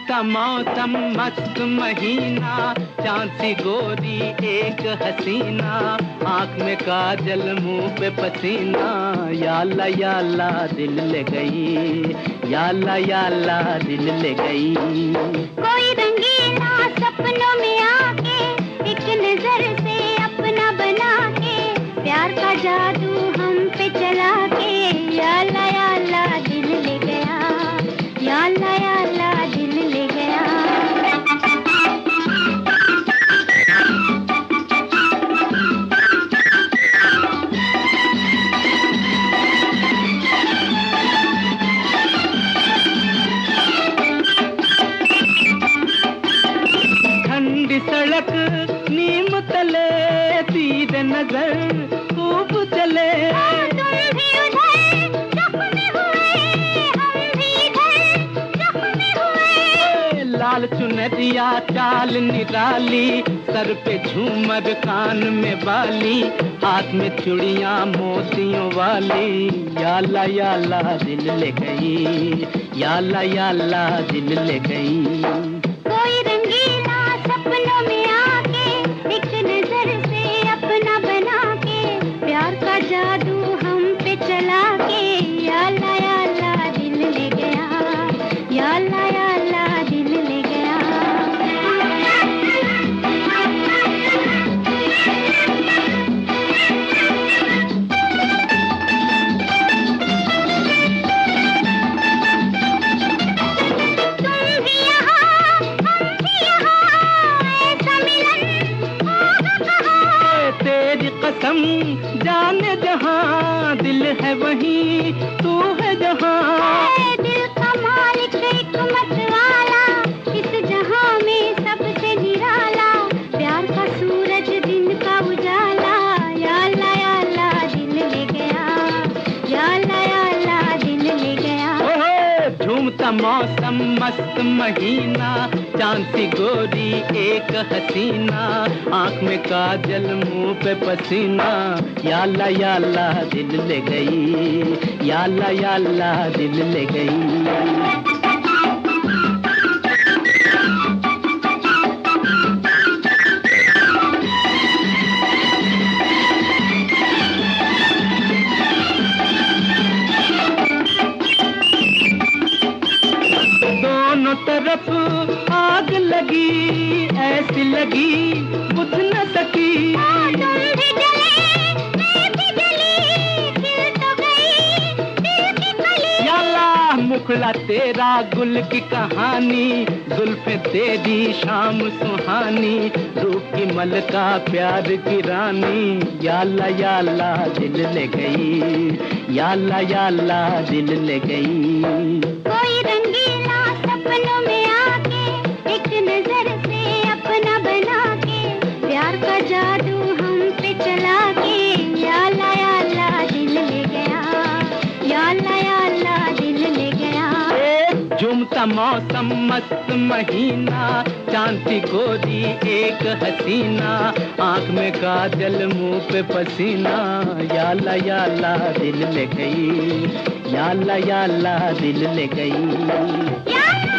झूमता मौसम मस्त महीना चाँद सी गोरी एक हसीना, आँख में काजल, मुँह पे पसीना। याला याला दिल ले गई, याला याला दिल ले गई। कोई रंगीला सपनों में आके, एक नज़र से अपना बना के, प्यार का जादू नज़र खूब चले। लाल चुनरिया चाल निराली सर पे झूमर कान में बाली हाथ में चूड़ियाँ मोतियों वाली। याला याला दिल ले गई याला याला दिल ले गई। कसम जाने जहाँ दिल है वहीं तू है जहाँ। मौसम मस्त महीना, चाँद गोरी एक हसीना, आँख में काजल, मुँह पे पसीना। याला याला दिल ले गई, याला याला दिल ले गई। लगी, ऐसी लगी बुझ न सकी। तुम भी जले मैं भी जली दिल गई दिल की कली याला मुखड़ा तेरा गुल की कहानी, जुल्फे तेरी शाम सुहानी, रूप की मलका प्यार की रानी। याला याला दिल ले गई, याला याला दिल ले गई। झूमता मौसम मस्त महीना, चाँद को गोरी एक हसीना, आँख में काजल, मुँह पे पसीना। याला याला दिल ले गई, याला याला दिल ले गई।